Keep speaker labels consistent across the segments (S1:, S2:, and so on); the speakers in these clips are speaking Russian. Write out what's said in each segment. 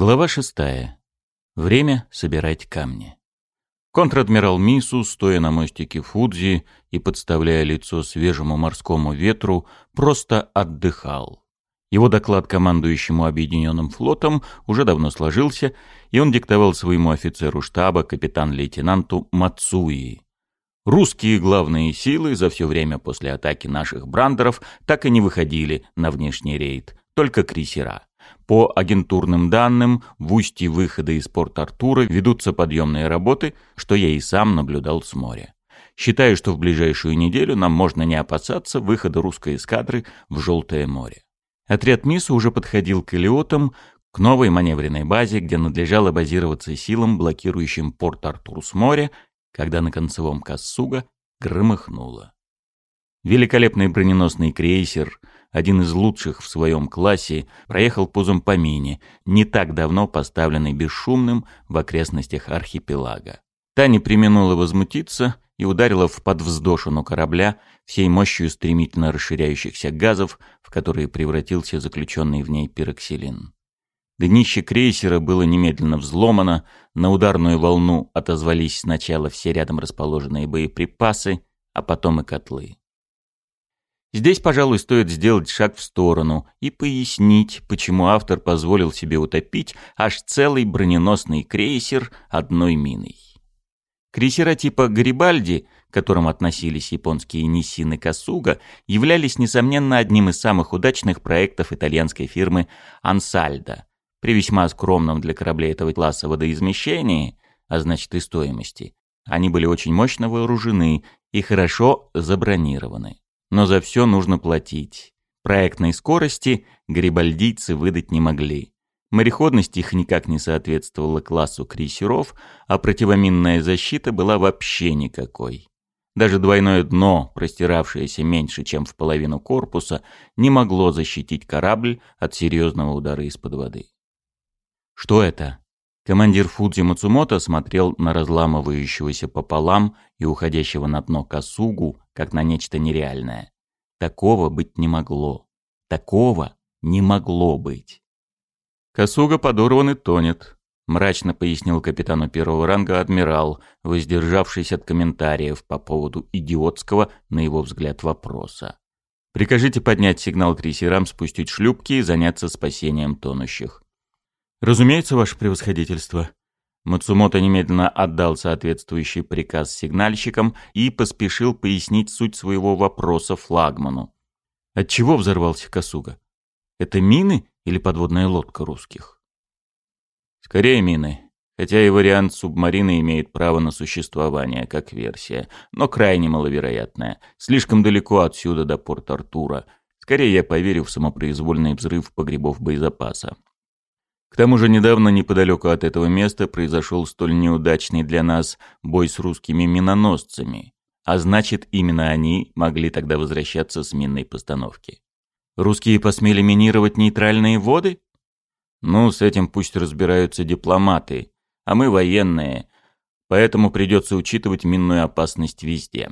S1: Глава шестая. Время собирать камни. Контр-адмирал Мису, стоя на мостике Фудзи и подставляя лицо свежему морскому ветру, просто отдыхал. Его доклад командующему Объединенным флотом уже давно сложился, и он диктовал своему офицеру штаба, капитан-лейтенанту Мацуи. Русские главные силы за все время после атаки наших брандеров так и не выходили на внешний рейд, только крейсера. По агентурным данным, в устье выхода из порта Артура ведутся подъемные работы, что я и сам наблюдал с моря. Считаю, что в ближайшую неделю нам можно не опасаться выхода русской эскадры в Желтое море. Отряд МИСа уже подходил к Элиотам, к новой маневренной базе, где надлежало базироваться силам, блокирующим порт Артур с моря, когда на концевом Кассуга громыхнуло. Великолепный броненосный крейсер один из лучших в своем классе, проехал пузом по мине, не так давно поставленный бесшумным в окрестностях архипелага. Таня не применула возмутиться и ударила в подвздошину корабля всей мощью стремительно расширяющихся газов, в которые превратился заключенный в ней пироксилин. Днище крейсера было немедленно взломано, на ударную волну отозвались сначала все рядом расположенные боеприпасы, а потом и котлы. Здесь, пожалуй, стоит сделать шаг в сторону и пояснить, почему автор позволил себе утопить аж целый броненосный крейсер одной миной. Крейсера типа «Гарибальди», к которым относились японские Ниссины Касуга, являлись, несомненно, одним из самых удачных проектов итальянской фирмы «Ансальдо». При весьма скромном для кораблей этого класса водоизмещении, а значит и стоимости, они были очень мощно вооружены и хорошо забронированы но за все нужно платить. Проектной скорости грибальдийцы выдать не могли. Мореходность их никак не соответствовала классу крейсеров, а противоминная защита была вообще никакой. Даже двойное дно, простиравшееся меньше, чем в половину корпуса, не могло защитить корабль от серьезного удара из-под воды. «Что это?» Командир Фудзи Мацумото смотрел на разламывающегося пополам и уходящего на дно косугу, как на нечто нереальное. Такого быть не могло. Такого не могло быть. «Косуга подорван и тонет», — мрачно пояснил капитану первого ранга адмирал, воздержавшись от комментариев по поводу идиотского, на его взгляд, вопроса. «Прикажите поднять сигнал крейсерам, спустить шлюпки и заняться спасением тонущих. «Разумеется, ваше превосходительство». Мацумото немедленно отдал соответствующий приказ сигнальщикам и поспешил пояснить суть своего вопроса флагману. От чего взорвался Касуга? Это мины или подводная лодка русских? Скорее мины, хотя и вариант субмарины имеет право на существование как версия, но крайне маловероятная. Слишком далеко отсюда до порт Артура. Скорее я поверю в самопроизвольный взрыв погребов боезапаса. К тому же недавно неподалеку от этого места произошел столь неудачный для нас бой с русскими миноносцами, а значит, именно они могли тогда возвращаться с минной постановки. Русские посмели минировать нейтральные воды? Ну, с этим пусть разбираются дипломаты, а мы военные, поэтому придется учитывать минную опасность везде.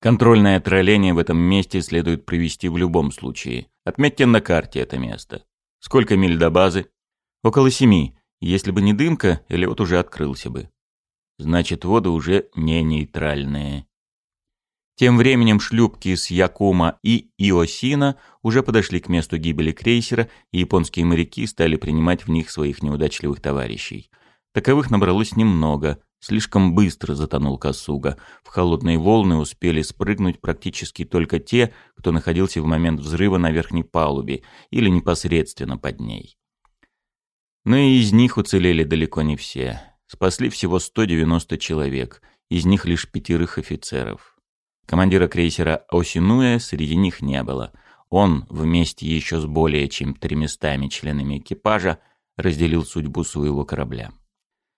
S1: Контрольное тролление в этом месте следует провести в любом случае. Отметьте на карте это место. Сколько миль до базы? Около семи. Если бы не дымка, лед уже открылся бы. Значит, воды уже не нейтральные. Тем временем шлюпки с Якума и Иосина уже подошли к месту гибели крейсера, и японские моряки стали принимать в них своих неудачливых товарищей. Таковых набралось немного, слишком быстро затонул Касуга. В холодные волны успели спрыгнуть практически только те, кто находился в момент взрыва на верхней палубе или непосредственно под ней. Но и из них уцелели далеко не все. Спасли всего 190 человек, из них лишь пятерых офицеров. Командира крейсера Осинуя среди них не было. Он, вместе еще с более чем треместами членами экипажа, разделил судьбу своего корабля.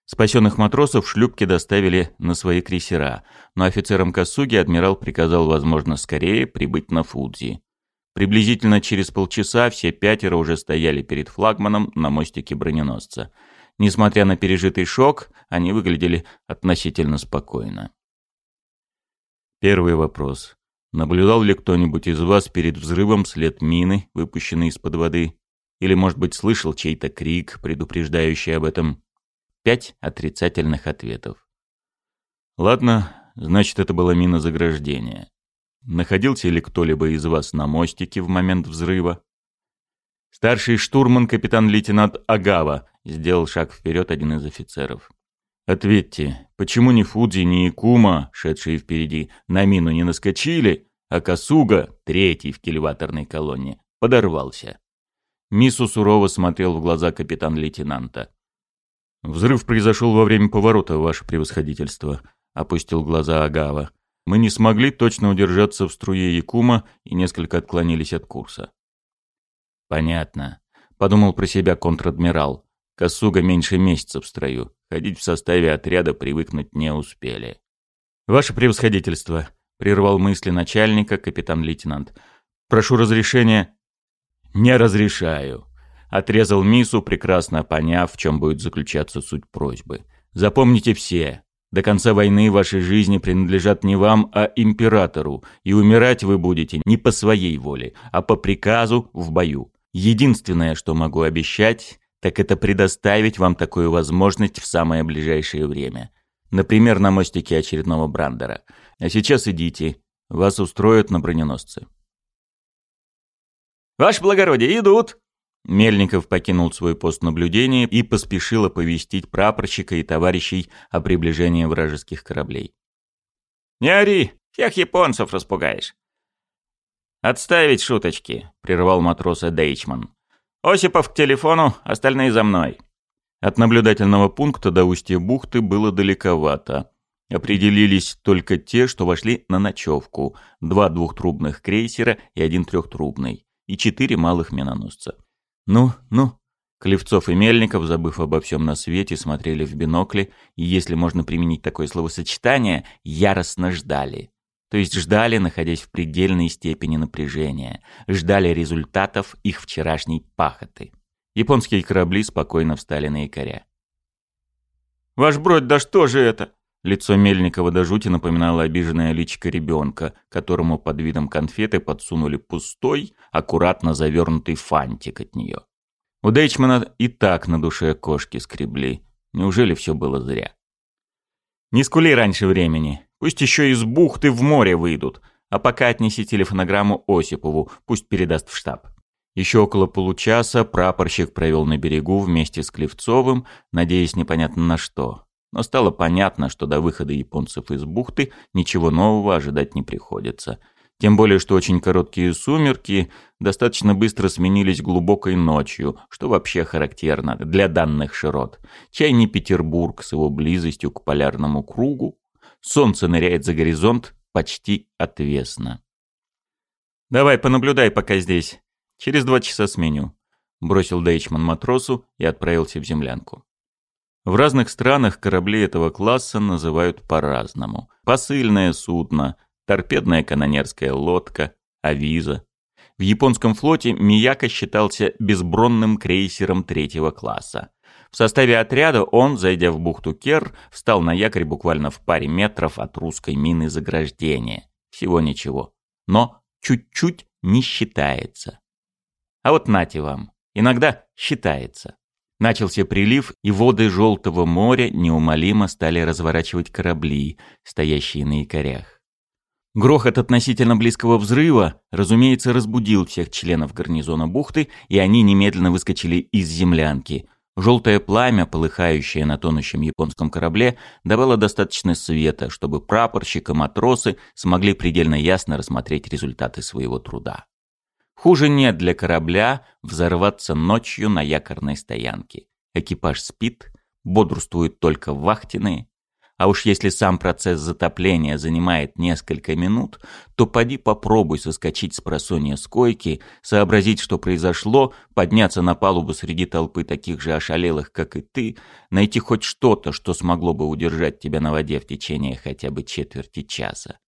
S1: Спасенных матросов шлюпки доставили на свои крейсера, но офицерам Касуги адмирал приказал, возможно, скорее прибыть на Фудзи. Приблизительно через полчаса все пятеро уже стояли перед флагманом на мостике броненосца. Несмотря на пережитый шок, они выглядели относительно спокойно. Первый вопрос. Наблюдал ли кто-нибудь из вас перед взрывом след мины, выпущенной из-под воды? Или, может быть, слышал чей-то крик, предупреждающий об этом? Пять отрицательных ответов. Ладно, значит, это была мина заграждения. Находился ли кто-либо из вас на мостике в момент взрыва? Старший штурман капитан-лейтенант Агава сделал шаг вперед один из офицеров. Ответьте, почему ни Фудзи, ни Икума, шедшие впереди, на мину не наскочили, а Касуга, третий в кильваторной колонне, подорвался? Мису сурово смотрел в глаза капитан-лейтенанта. «Взрыв произошел во время поворота, ваше превосходительство», — опустил глаза Агава мы не смогли точно удержаться в струе Якума и несколько отклонились от курса. «Понятно», — подумал про себя контр-адмирал. «Косуга меньше месяца в строю. Ходить в составе отряда привыкнуть не успели». «Ваше превосходительство», — прервал мысли начальника капитан-лейтенант. «Прошу разрешения». «Не разрешаю», — отрезал Мису, прекрасно поняв, в чем будет заключаться суть просьбы. «Запомните все. До конца войны ваши жизни принадлежат не вам, а императору, и умирать вы будете не по своей воле, а по приказу в бою. Единственное, что могу обещать, так это предоставить вам такую возможность в самое ближайшее время. Например, на мостике очередного Брандера. А сейчас идите, вас устроят на броненосцы.
S2: «Ваше благородие, идут!»
S1: Мельников покинул свой пост наблюдения и поспешил оповестить прапорщика и товарищей о приближении вражеских кораблей.
S2: «Не ори! Всех японцев распугаешь!»
S1: «Отставить шуточки!» — прервал матроса Дейчман.
S2: «Осипов к телефону, остальные за мной!»
S1: От наблюдательного пункта до устья бухты было далековато. Определились только те, что вошли на ночевку. Два двухтрубных крейсера и один трехтрубный. И четыре малых миноносца. «Ну, ну». Клевцов и Мельников, забыв обо всем на свете, смотрели в бинокли и, если можно применить такое словосочетание, яростно ждали. То есть ждали, находясь в предельной степени напряжения, ждали результатов их вчерашней пахоты. Японские корабли спокойно встали на якоря.
S2: «Ваш бродь, да что же это?»
S1: Лицо Мельникова до жути напоминало обиженное личико ребенка, которому под видом конфеты подсунули пустой, аккуратно завернутый фантик от нее. У Дейчмана и так на душе кошки скребли. Неужели все было зря? «Не скули раньше времени. Пусть еще из бухты в море выйдут. А пока отнесите телефонограмму Осипову, пусть передаст в штаб». Еще около получаса прапорщик провел на берегу вместе с Клевцовым, надеясь непонятно на что но стало понятно, что до выхода японцев из бухты ничего нового ожидать не приходится. Тем более, что очень короткие сумерки достаточно быстро сменились глубокой ночью, что вообще характерно для данных широт. Чай не Петербург с его близостью к полярному кругу. Солнце ныряет за горизонт почти отвесно.
S2: «Давай, понаблюдай пока здесь. Через два часа сменю», — бросил Дейчман матросу и отправился в землянку.
S1: В разных странах корабли этого класса называют по-разному. Посыльное судно, торпедная канонерская лодка, авиза. В японском флоте Мияка считался безбронным крейсером третьего класса. В составе отряда он, зайдя в бухту Кер, встал на якорь буквально в паре метров от русской мины заграждения. Всего ничего. Но чуть-чуть не считается. А вот нате вам. Иногда считается. Начался прилив, и воды Желтого моря неумолимо стали разворачивать корабли, стоящие на якорях. Грохот относительно близкого взрыва, разумеется, разбудил всех членов гарнизона бухты, и они немедленно выскочили из землянки. Желтое пламя, полыхающее на тонущем японском корабле, давало достаточно света, чтобы прапорщик и матросы смогли предельно ясно рассмотреть результаты своего труда. Хуже нет для корабля взорваться ночью на якорной стоянке. Экипаж спит, бодрствуют только вахтенные. А уж если сам процесс затопления занимает несколько минут, то поди попробуй соскочить с просонья с койки, сообразить, что произошло, подняться на палубу среди толпы таких же ошалелых, как и ты, найти хоть что-то, что смогло бы удержать тебя на воде в течение хотя бы четверти часа.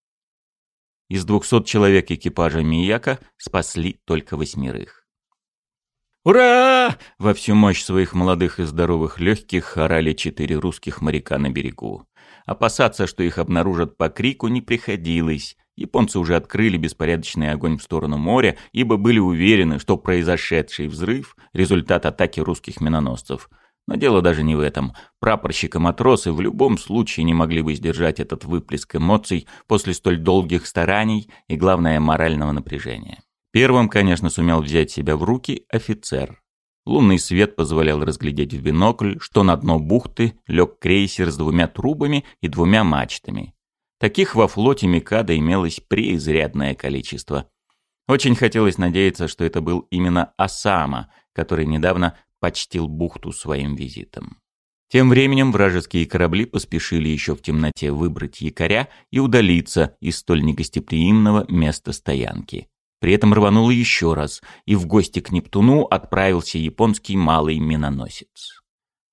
S1: Из 200 человек экипажа Мияка спасли только восьмерых.
S2: «Ура!»
S1: — во всю мощь своих молодых и здоровых легких орали четыре русских моряка на берегу. Опасаться, что их обнаружат по крику, не приходилось. Японцы уже открыли беспорядочный огонь в сторону моря, ибо были уверены, что произошедший взрыв – результат атаки русских миноносцев. Но дело даже не в этом. Прапорщик и матросы в любом случае не могли бы сдержать этот выплеск эмоций после столь долгих стараний и, главное, морального напряжения. Первым, конечно, сумел взять себя в руки офицер. Лунный свет позволял разглядеть в бинокль, что на дно бухты лег крейсер с двумя трубами и двумя мачтами. Таких во флоте Микада имелось преизрядное количество. Очень хотелось надеяться, что это был именно Осама, который недавно почтил бухту своим визитом. Тем временем вражеские корабли поспешили еще в темноте выбрать якоря и удалиться из столь негостеприимного места стоянки. При этом рвануло еще раз, и в гости к Нептуну отправился японский малый миноносец.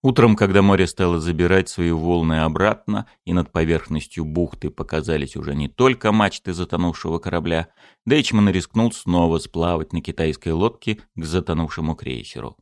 S1: Утром, когда море стало забирать свои волны обратно, и над поверхностью бухты показались уже не только мачты затонувшего корабля, Дейчман рискнул снова сплавать на китайской лодке к затонувшему крейсеру.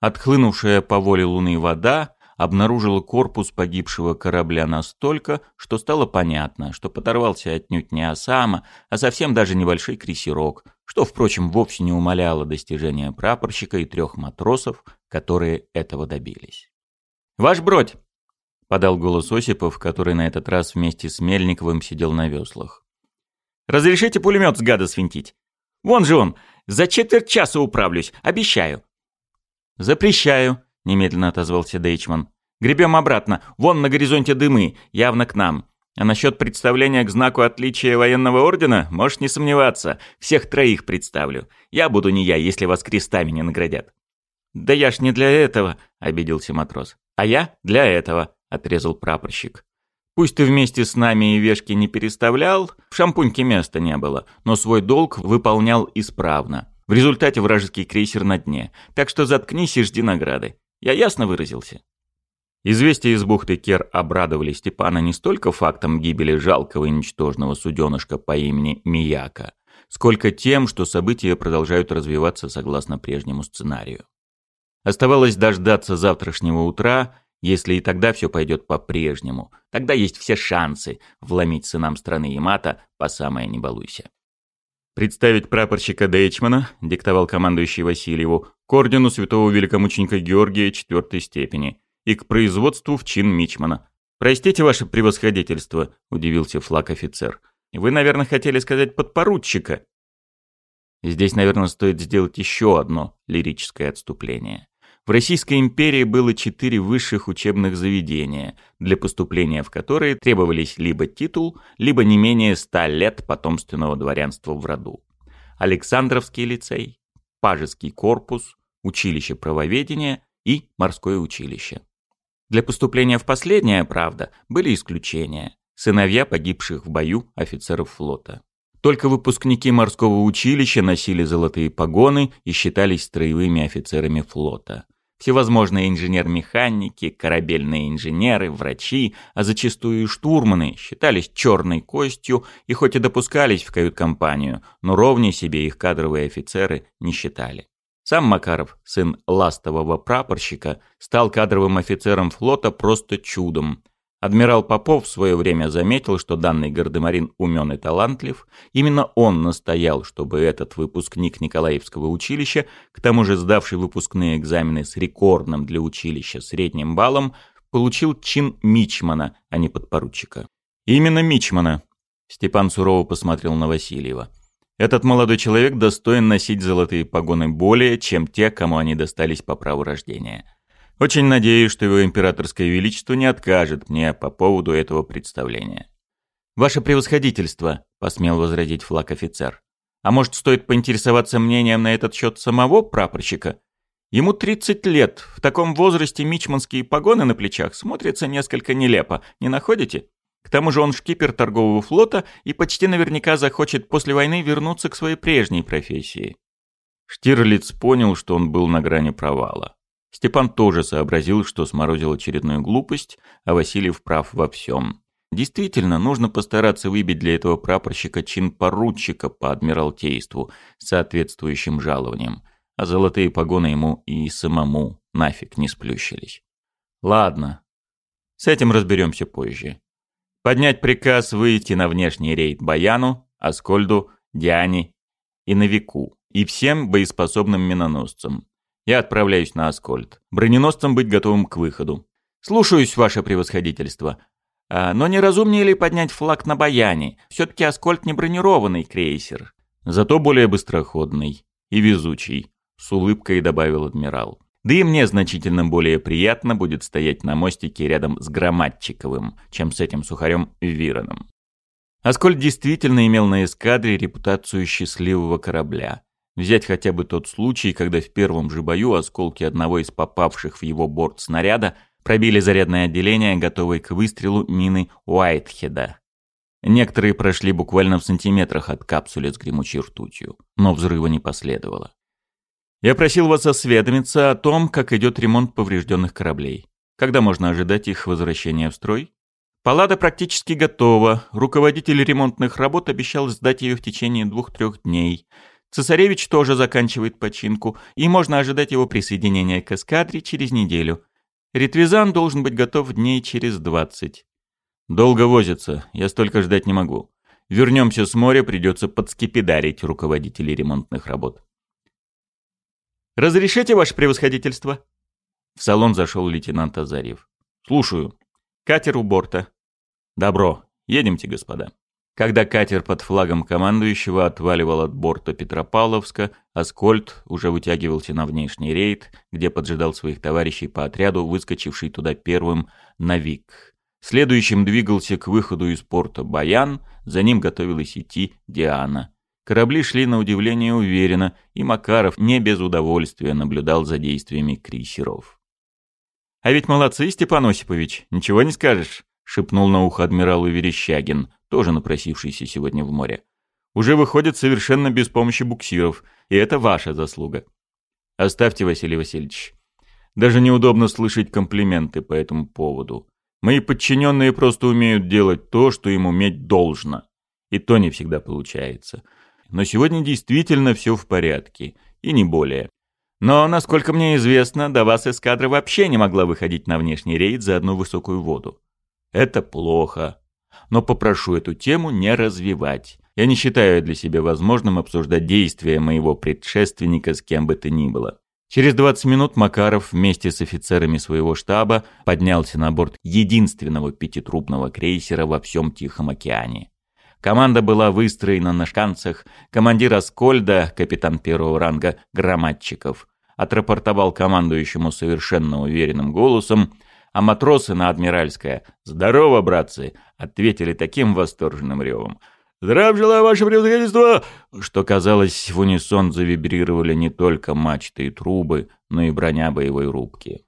S1: Отхлынувшая по воле Луны вода обнаружила корпус погибшего корабля настолько, что стало понятно, что подорвался отнюдь не Осама, а совсем даже небольшой крейсерок, что, впрочем, вовсе не умаляло достижения прапорщика и трех матросов, которые этого добились. «Ваш бродь!» — подал голос Осипов, который на этот раз вместе с Мельниковым сидел на веслах. «Разрешите пулемет с гада свинтить? Вон же он! За четверть часа управлюсь, обещаю!» «Запрещаю», — немедленно отозвался Дейчман. «Гребем обратно. Вон на горизонте дымы. Явно к нам. А насчет представления к знаку отличия военного ордена можешь не сомневаться. Всех троих представлю. Я буду не я, если вас крестами не наградят». «Да я ж не для этого», — обиделся матрос. «А я для этого», — отрезал прапорщик. Пусть ты вместе с нами и вешки не переставлял, в шампуньке места не было, но свой долг выполнял исправно. В результате вражеский крейсер на дне. Так что заткнись и жди награды. Я ясно выразился?» Известия из бухты Кер обрадовали Степана не столько фактом гибели жалкого и ничтожного суденышка по имени Мияка, сколько тем, что события продолжают развиваться согласно прежнему сценарию. Оставалось дождаться завтрашнего утра, если и тогда все пойдет по-прежнему. Тогда есть все шансы вломить сынам страны Ямато по самое не балуйся представить прапорщика Дейчмана, диктовал командующий Васильеву, к ордену святого великомученика Георгия четвертой степени и к производству в чин Мичмана. «Простите ваше превосходительство», — удивился флаг-офицер. «Вы, наверное, хотели сказать подпоручика». Здесь, наверное, стоит сделать еще одно лирическое отступление в Российской империи было четыре высших учебных заведения, для поступления в которые требовались либо титул, либо не менее ста лет потомственного дворянства в роду. Александровский лицей, Пажеский корпус, училище правоведения и морское училище. Для поступления в последнее, правда, были исключения – сыновья погибших в бою офицеров флота. Только выпускники морского училища носили золотые погоны и считались строевыми офицерами флота. Всевозможные инженер-механики, корабельные инженеры, врачи, а зачастую и штурманы считались черной костью и хоть и допускались в кают-компанию, но ровнее себе их кадровые офицеры не считали. Сам Макаров, сын ластового прапорщика, стал кадровым офицером флота просто чудом. Адмирал Попов в свое время заметил, что данный гардемарин умен и талантлив. Именно он настоял, чтобы этот выпускник Николаевского училища, к тому же сдавший выпускные экзамены с рекордным для училища средним баллом, получил чин мичмана, а не подпоручика. «Именно мичмана», — Степан сурово посмотрел на Васильева. «Этот молодой человек достоин носить золотые погоны более, чем те, кому они достались по праву рождения». Очень надеюсь, что его императорское величество не откажет мне по поводу этого представления. «Ваше превосходительство», — посмел возразить флаг офицер. «А может, стоит поинтересоваться мнением на этот счет самого прапорщика? Ему 30 лет, в таком возрасте мичманские погоны на плечах смотрятся несколько нелепо, не находите? К тому же он шкипер торгового флота и почти наверняка захочет после войны вернуться к своей прежней профессии». Штирлиц понял, что он был на грани провала. Степан тоже сообразил, что сморозил очередную глупость, а Васильев прав во всем. Действительно, нужно постараться выбить для этого прапорщика чин поручика по адмиралтейству с соответствующим жалованием, а золотые погоны ему и самому нафиг не сплющились. Ладно, с этим разберемся позже. Поднять приказ выйти на внешний рейд Баяну, Аскольду, Диане и Навику и всем боеспособным миноносцам. Я отправляюсь на Аскольд. Броненосцам быть готовым к выходу. Слушаюсь, ваше превосходительство. А, но разумнее ли поднять флаг на Баяне? Все-таки Аскольд не бронированный крейсер. Зато более быстроходный и везучий, с улыбкой добавил адмирал. Да и мне значительно более приятно будет стоять на мостике рядом с Громадчиковым, чем с этим сухарем Вироном. Аскольд действительно имел на эскадре репутацию счастливого корабля. Взять хотя бы тот случай, когда в первом же бою осколки одного из попавших в его борт снаряда пробили зарядное отделение, готовой к выстрелу мины Уайтхеда. Некоторые прошли буквально в сантиметрах от капсулы с гремучей ртутью, но взрыва не последовало. Я просил вас осведомиться о том, как идет ремонт поврежденных кораблей. Когда можно ожидать их возвращения в строй? Палада практически готова. Руководитель ремонтных работ обещал сдать ее в течение двух-трех дней – Цесаревич тоже заканчивает починку, и можно ожидать его присоединения к эскадре через неделю. Ретвизан должен быть готов дней через двадцать. Долго возится, я столько ждать не могу. Вернемся с моря, придется подскипидарить руководителей ремонтных работ. «Разрешите, ваше превосходительство?» В салон зашел лейтенант Азарьев. «Слушаю. Катер у борта». «Добро. Едемте, господа». Когда катер под флагом командующего отваливал от борта Петропавловска, Аскольд уже вытягивался на внешний рейд, где поджидал своих товарищей по отряду, выскочивший туда первым Навик. Следующим двигался к выходу из порта Баян, за ним готовилась идти Диана. Корабли шли на удивление уверенно, и Макаров не без удовольствия наблюдал за действиями крейсеров. «А ведь молодцы, Степан Осипович, ничего не скажешь шепнул на ухо адмиралу Верещагин, тоже напросившийся сегодня в море. «Уже выходят совершенно без помощи буксиров, и это ваша заслуга». «Оставьте, Василий Васильевич. Даже неудобно слышать комплименты по этому поводу. Мои подчиненные просто умеют делать то, что им уметь должно. И то не всегда получается. Но сегодня действительно все в порядке, и не более». Но, насколько мне известно, до вас эскадра вообще не могла выходить на внешний рейд за одну высокую воду. Это плохо. Но попрошу эту тему не развивать. Я не считаю для себя возможным обсуждать действия моего предшественника с кем бы то ни было. Через 20 минут Макаров вместе с офицерами своего штаба поднялся на борт единственного пятитрубного крейсера во всем Тихом океане. Команда была выстроена на шканцах. Командир Аскольда, капитан первого ранга, громадчиков, отрапортовал командующему совершенно уверенным голосом – а матросы на Адмиральское «Здорово, братцы!» ответили таким восторженным ревом. «Здрав желаю, ваше превосходительство!» Что, казалось, в унисон завибрировали не только мачты и трубы, но и броня боевой рубки.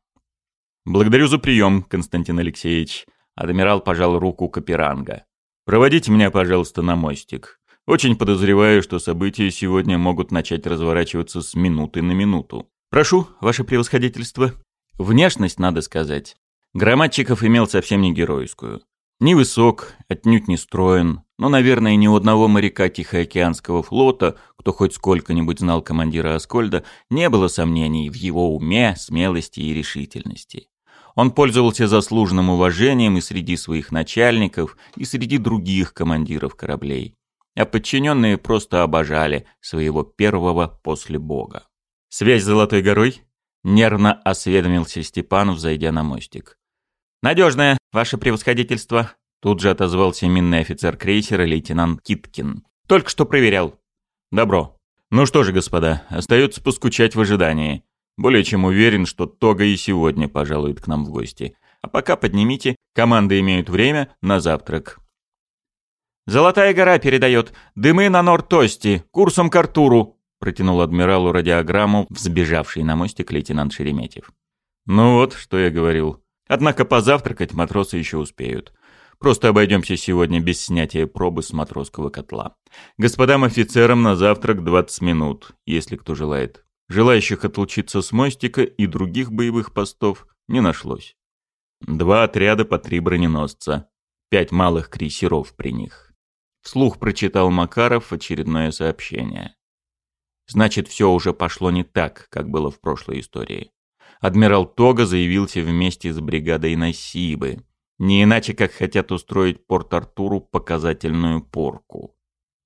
S1: «Благодарю за прием, Константин Алексеевич!» Адмирал пожал руку Каперанга. «Проводите меня, пожалуйста, на мостик. Очень подозреваю, что события сегодня могут начать разворачиваться с минуты на минуту. Прошу, ваше превосходительство!» Внешность, надо сказать, Громадчиков имел совсем не геройскую. Невысок, отнюдь не строен, но, наверное, ни у одного моряка Тихоокеанского флота, кто хоть сколько-нибудь знал командира Аскольда, не было сомнений в его уме, смелости и решительности. Он пользовался заслуженным уважением и среди своих начальников, и среди других командиров кораблей. А подчиненные просто обожали своего первого после бога. «Связь с Золотой горой?» — нервно осведомился Степанов, зайдя на мостик. «Надежное, ваше превосходительство», — тут же отозвался минный офицер крейсера лейтенант Киткин. «Только что проверял». «Добро. Ну что же, господа, остается поскучать в ожидании. Более чем уверен, что Тога и сегодня пожалует к нам в гости. А пока поднимите, команды имеют время на завтрак». «Золотая гора передает. Дымы на Нортости. Курсом к Артуру», — протянул адмиралу радиограмму, взбежавший на мостик лейтенант Шереметьев. «Ну вот, что я говорил. Однако позавтракать матросы еще успеют. Просто обойдемся сегодня без снятия пробы с матросского котла. Господам офицерам на завтрак 20 минут, если кто желает. Желающих отлучиться с мостика и других боевых постов не нашлось. Два отряда по три броненосца, пять малых крейсеров при них. Вслух прочитал Макаров очередное сообщение. Значит, все уже пошло не так, как было в прошлой истории адмирал Тога заявился вместе с бригадой Насибы. Не иначе, как хотят устроить Порт-Артуру показательную порку.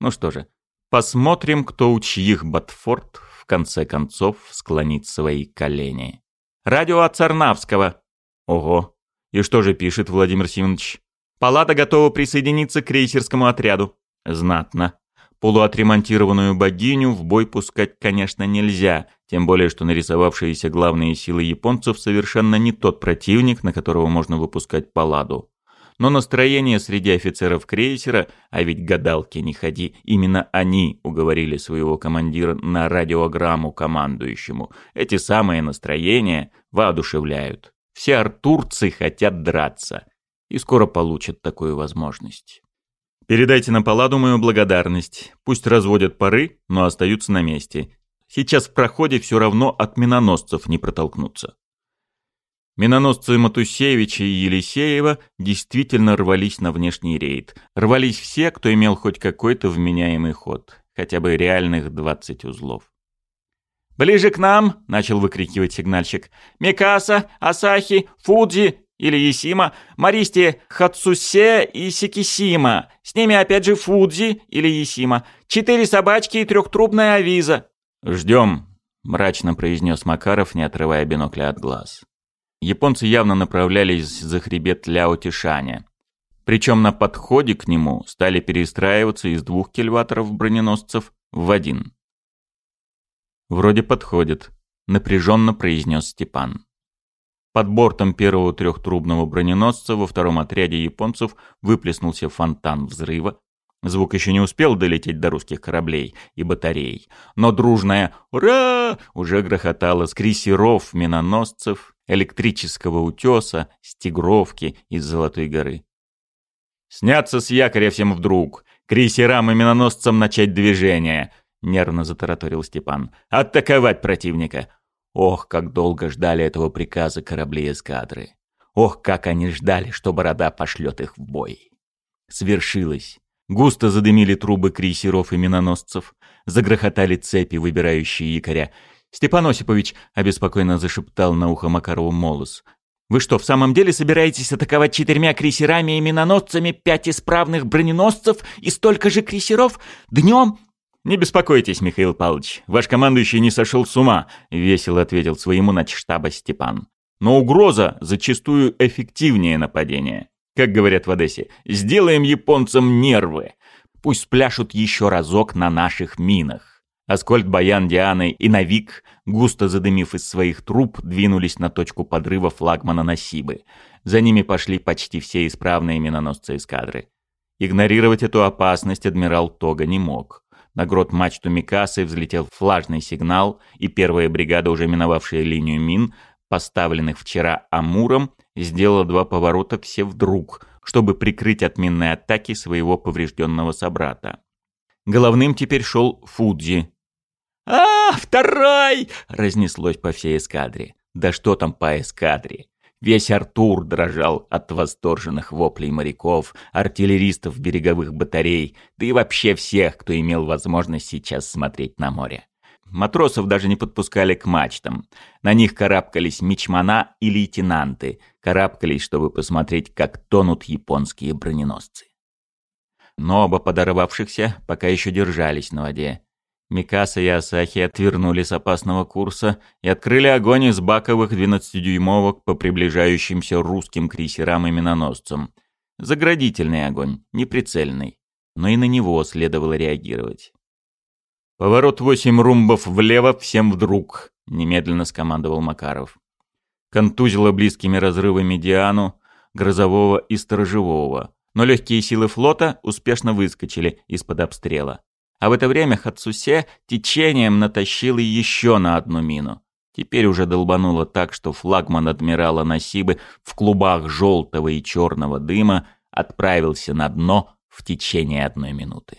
S1: Ну что же, посмотрим, кто у чьих Батфорд в конце концов склонит свои колени. «Радио от Сарнавского!» «Ого! И что же пишет Владимир Семенович? «Палата готова присоединиться к крейсерскому отряду». «Знатно. Полуотремонтированную богиню в бой пускать, конечно, нельзя, тем более, что нарисовавшиеся главные силы японцев совершенно не тот противник, на которого можно выпускать паладу. Но настроение среди офицеров крейсера, а ведь гадалки не ходи, именно они уговорили своего командира на радиограмму командующему. Эти самые настроения воодушевляют. Все артурцы хотят драться. И скоро получат такую возможность. Передайте на паладу мою благодарность. Пусть разводят пары, но остаются на месте. Сейчас в проходе все равно от миноносцев не протолкнуться. Миноносцы Матусевича и Елисеева действительно рвались на внешний рейд. Рвались все, кто имел хоть какой-то вменяемый ход, хотя бы реальных 20 узлов. «Ближе к нам!» — начал выкрикивать сигнальщик. «Микаса! Асахи! Фудзи! или Есима, Мористи Хацусе и Сикисима. С ними опять же Фудзи или Есима. Четыре собачки и трехтрубная авиза». «Ждем», — мрачно произнес Макаров, не отрывая бинокля от глаз. Японцы явно направлялись за хребет Ляо Тишаня. Причем на подходе к нему стали перестраиваться из двух кильваторов-броненосцев в один. «Вроде подходит», — напряженно произнес Степан. Под бортом первого трехтрубного броненосца во втором отряде японцев выплеснулся фонтан взрыва. Звук еще не успел долететь до русских кораблей и батарей, но дружное «Ура!» уже грохотало с крейсеров, миноносцев, электрического утеса, с из Золотой горы. «Сняться с якоря всем вдруг! Крейсерам и миноносцам начать движение!» — нервно затараторил Степан. «Атаковать противника! Ох, как долго ждали этого приказа корабли эскадры. Ох, как они ждали, что борода пошлет их в бой. Свершилось. Густо задымили трубы крейсеров и миноносцев, загрохотали цепи, выбирающие якоря. «Степан Осипович!» — обеспокоенно зашептал на ухо Макарову Молос. «Вы что, в самом деле собираетесь атаковать четырьмя крейсерами и миноносцами пять исправных броненосцев и столько же крейсеров? Днем? «Не беспокойтесь, Михаил Павлович, ваш командующий не сошел с ума», — весело ответил своему начштаба Степан. «Но угроза зачастую эффективнее нападения. Как говорят в Одессе, сделаем японцам нервы. Пусть спляшут еще разок на наших минах». Аскольд, Баян, Дианы и Навик, густо задымив из своих труб, двинулись на точку подрыва флагмана Насибы. За ними пошли почти все исправные миноносцы эскадры. Игнорировать эту опасность адмирал Тога не мог. На грот мачту Микасы взлетел флажный сигнал, и первая бригада, уже миновавшая линию мин, поставленных вчера Амуром, сделала два поворота все вдруг, чтобы прикрыть от минной атаки своего поврежденного собрата. Головным теперь шел Фудзи. «А, второй!» — разнеслось по всей эскадре. Да что там по эскадре? Весь Артур дрожал от восторженных воплей моряков, артиллеристов береговых батарей, да и вообще всех, кто имел возможность сейчас смотреть на море. Матросов даже не подпускали к мачтам. На них карабкались мичмана и лейтенанты, карабкались, чтобы посмотреть, как тонут японские броненосцы. Но оба подорвавшихся пока еще держались на воде. Микаса и Асахи отвернули с опасного курса и открыли огонь из баковых 12-дюймовок по приближающимся русским крейсерам и миноносцам. Заградительный огонь, неприцельный. Но и на него следовало реагировать. «Поворот восемь румбов влево, всем вдруг!» — немедленно скомандовал Макаров. Контузило близкими разрывами Диану, Грозового и Сторожевого, но легкие силы флота успешно выскочили из-под обстрела. А в это время Хацусе течением натащил еще на одну мину. Теперь уже долбануло так, что флагман адмирала Насибы в клубах желтого и черного дыма отправился на дно в течение одной минуты.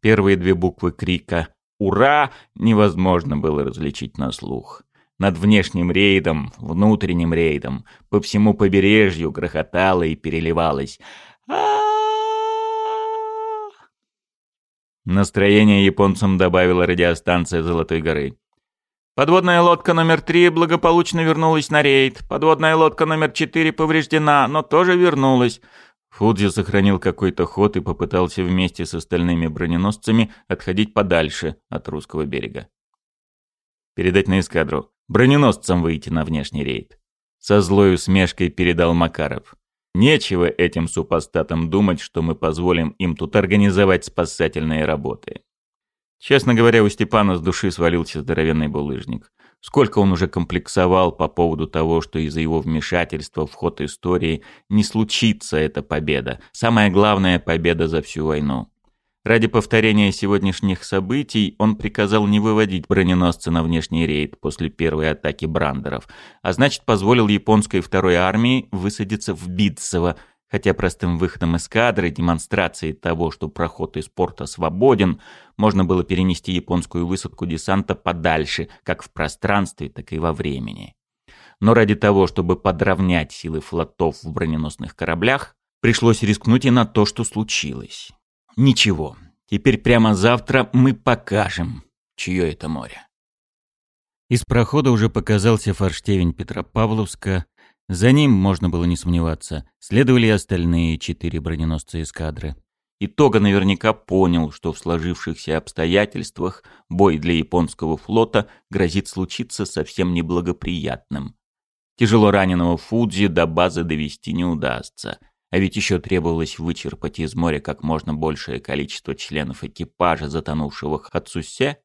S1: Первые две буквы крика «Ура!» невозможно было различить на слух. Над внешним рейдом, внутренним рейдом, по всему побережью грохотало и переливалось. а Настроение японцам добавила радиостанция Золотой горы.
S2: Подводная лодка номер три благополучно вернулась на рейд. Подводная лодка номер четыре повреждена, но тоже вернулась. Фудзи сохранил какой-то ход и попытался вместе с остальными броненосцами отходить подальше от русского берега. Передать на эскадру. Броненосцам выйти на внешний рейд. Со злой усмешкой передал Макаров. Нечего этим супостатам думать, что мы позволим им тут организовать спасательные работы. Честно говоря, у Степана с души свалился здоровенный булыжник. Сколько он уже комплексовал по поводу того, что из-за его вмешательства в ход истории не случится эта победа. Самая главная победа за всю войну. Ради повторения сегодняшних событий он приказал не выводить броненосца на внешний рейд после первой атаки брандеров, а значит позволил японской второй армии высадиться в Битцево, хотя простым выходом эскадры, демонстрацией того, что проход из порта свободен, можно было перенести японскую высадку десанта подальше, как в пространстве, так и во времени. Но ради того, чтобы подравнять силы флотов в броненосных кораблях, пришлось рискнуть и на то, что случилось. Ничего, теперь прямо завтра мы покажем, чье это море.
S1: Из прохода уже показался форштевень Петропавловска. За ним, можно было не сомневаться, следовали остальные четыре броненосца эскадры.
S2: И Тога наверняка понял, что в сложившихся обстоятельствах бой для японского флота грозит случиться совсем неблагоприятным. Тяжело раненого Фудзи до базы довести не удастся – а ведь еще требовалось вычерпать из моря как можно большее количество членов экипажа затонувшего Хацусе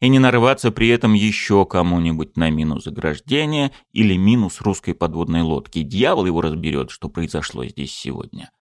S2: и не нарваться при этом еще кому-нибудь на минус ограждения или минус русской подводной лодки. Дьявол его разберет, что произошло здесь сегодня.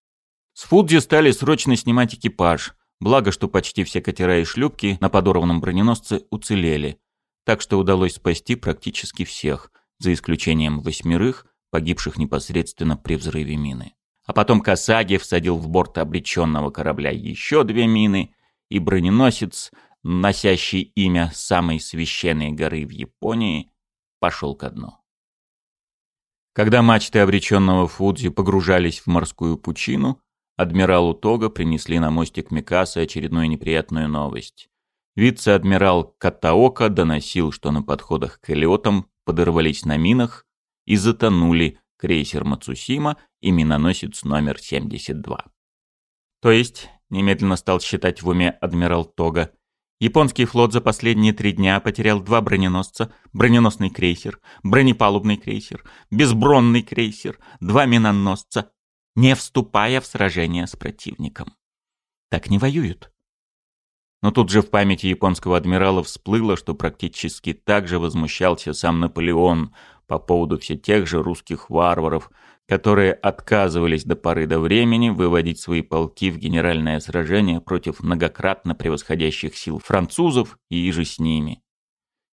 S2: С Фудзи стали срочно снимать экипаж, благо, что почти все катера и шлюпки на подорванном броненосце уцелели, так что удалось спасти практически всех, за исключением восьмерых, погибших непосредственно при взрыве мины. А потом Касаги всадил в борт обреченного корабля еще две мины, и броненосец, носящий имя самой священной горы в Японии, пошел ко дну. Когда мачты обреченного Фудзи погружались в морскую пучину, адмиралу Тога принесли на мостик Микаса очередную неприятную новость. Вице-адмирал Катаока доносил, что на подходах к элиотам подорвались на минах и затонули крейсер «Мацусима» и миноносец номер 72. То есть, немедленно стал считать в уме адмирал Тога, японский флот за последние три дня потерял два броненосца, броненосный крейсер, бронепалубный крейсер, безбронный крейсер, два миноносца, не вступая в сражение с противником. Так не воюют. Но тут же в памяти японского адмирала всплыло, что практически так же возмущался сам Наполеон, по поводу все тех же русских варваров, которые отказывались до поры до времени выводить свои полки в генеральное сражение против многократно превосходящих сил французов и иже с ними.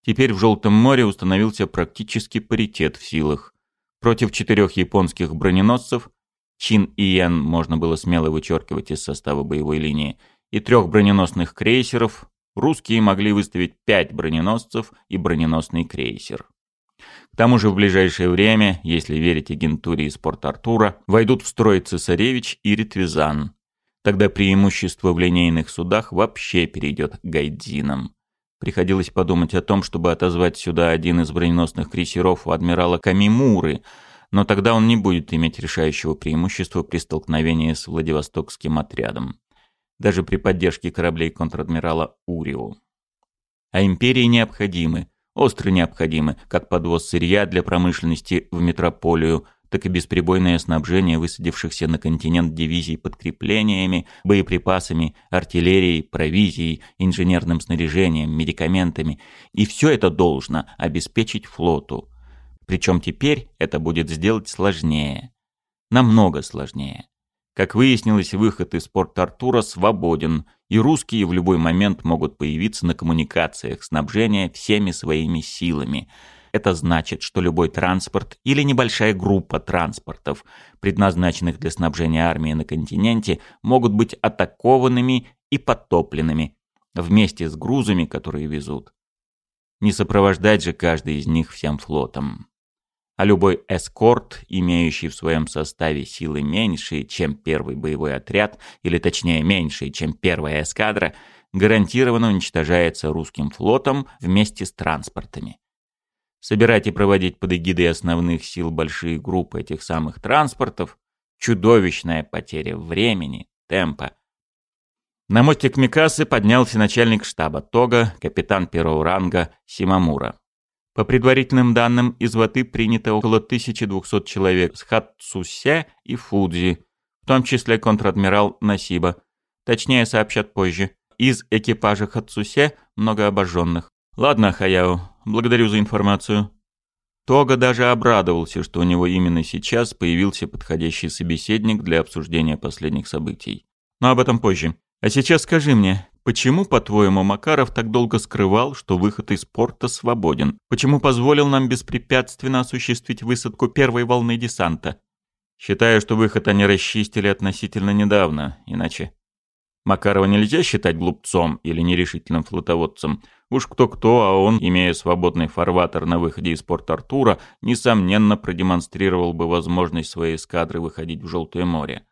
S2: Теперь в Желтом море установился практически паритет в силах. Против четырех японских броненосцев Чин и Ян можно было смело вычеркивать из состава боевой линии, и трех броненосных крейсеров русские могли выставить пять броненосцев и броненосный крейсер. К тому же в ближайшее время, если верить агентуре из Порт-Артура, войдут в строй Цесаревич и Ритвизан. Тогда преимущество в линейных судах вообще перейдет к гайдзинам. Приходилось подумать о том, чтобы отозвать сюда один из броненосных крейсеров у адмирала Камимуры, но тогда он не будет иметь решающего преимущества при столкновении с Владивостокским отрядом, даже при поддержке кораблей контрадмирала Урио. А империи необходимы остро необходимы, как подвоз сырья для промышленности в метрополию, так и бесперебойное снабжение высадившихся на континент дивизий подкреплениями, боеприпасами, артиллерией, провизией, инженерным снаряжением, медикаментами. И все это должно обеспечить флоту. Причем теперь это будет сделать сложнее. Намного сложнее. Как выяснилось, выход из порт Артура свободен, и русские в любой момент могут появиться на коммуникациях снабжения всеми своими силами. Это значит, что любой транспорт или небольшая группа транспортов, предназначенных для снабжения армии на континенте, могут быть атакованными и потопленными вместе с грузами, которые везут. Не сопровождать же каждый из них всем флотом а любой эскорт, имеющий в своем составе силы меньшие, чем первый боевой отряд, или точнее меньшие, чем первая эскадра, гарантированно уничтожается русским флотом вместе с транспортами. Собирать и проводить под эгидой основных сил большие группы этих самых транспортов – чудовищная потеря времени, темпа. На мостик Микасы поднялся начальник штаба Тога, капитан первого ранга Симамура. По предварительным данным, из Ваты принято около 1200 человек с Хатсуся и Фудзи, в том числе контр-адмирал Насиба. Точнее сообщат позже. Из экипажа Хатсусе много обожженных. Ладно, Хаяо, благодарю за информацию. Тога даже обрадовался, что у него именно сейчас появился подходящий собеседник для обсуждения последних событий. Но об этом позже. А сейчас скажи мне, Почему, по-твоему, Макаров так долго скрывал, что выход из порта свободен? Почему позволил нам беспрепятственно осуществить высадку первой волны десанта? Считаю, что выход они расчистили относительно недавно, иначе... Макарова нельзя считать глупцом или нерешительным флотоводцем. Уж кто-кто, а он, имея свободный фарватер на выходе из порта Артура, несомненно продемонстрировал бы возможность своей эскадры выходить в Желтое море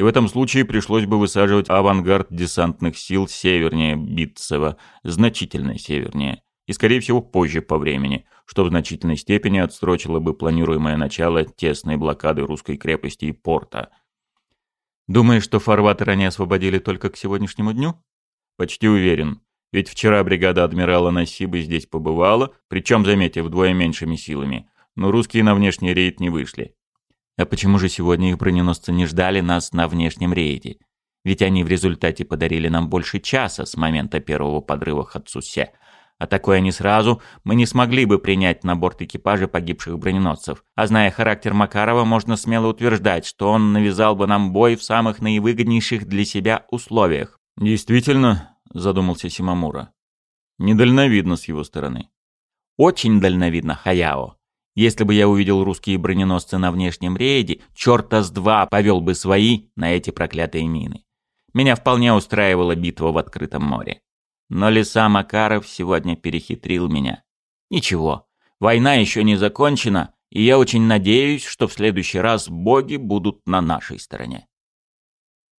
S2: и в этом случае пришлось бы высаживать авангард десантных сил севернее Битцева, значительно севернее, и, скорее всего, позже по времени, что в значительной степени отсрочило бы планируемое начало тесной блокады русской крепости и порта. Думаешь, что фарватер они освободили только к сегодняшнему дню? Почти уверен. Ведь вчера бригада адмирала Насибы здесь побывала, причем, заметив вдвое меньшими силами. Но русские на внешний рейд не вышли. А почему же сегодня их броненосцы не ждали нас на внешнем рейде? Ведь они в результате подарили нам больше часа с момента первого подрыва Хацусе. А такое не сразу, мы не смогли бы принять на борт экипажа погибших броненосцев. А зная характер Макарова, можно смело утверждать, что он навязал бы нам бой в самых наивыгоднейших для себя условиях. «Действительно», — задумался Симамура. «Недальновидно с его стороны». «Очень дальновидно, Хаяо», если бы я увидел русские броненосцы на внешнем рейде, черта с два повел бы свои на эти проклятые мины. Меня вполне устраивала битва в открытом море. Но леса Макаров сегодня перехитрил меня. Ничего, война еще не закончена, и я очень надеюсь, что в следующий раз боги будут на нашей стороне.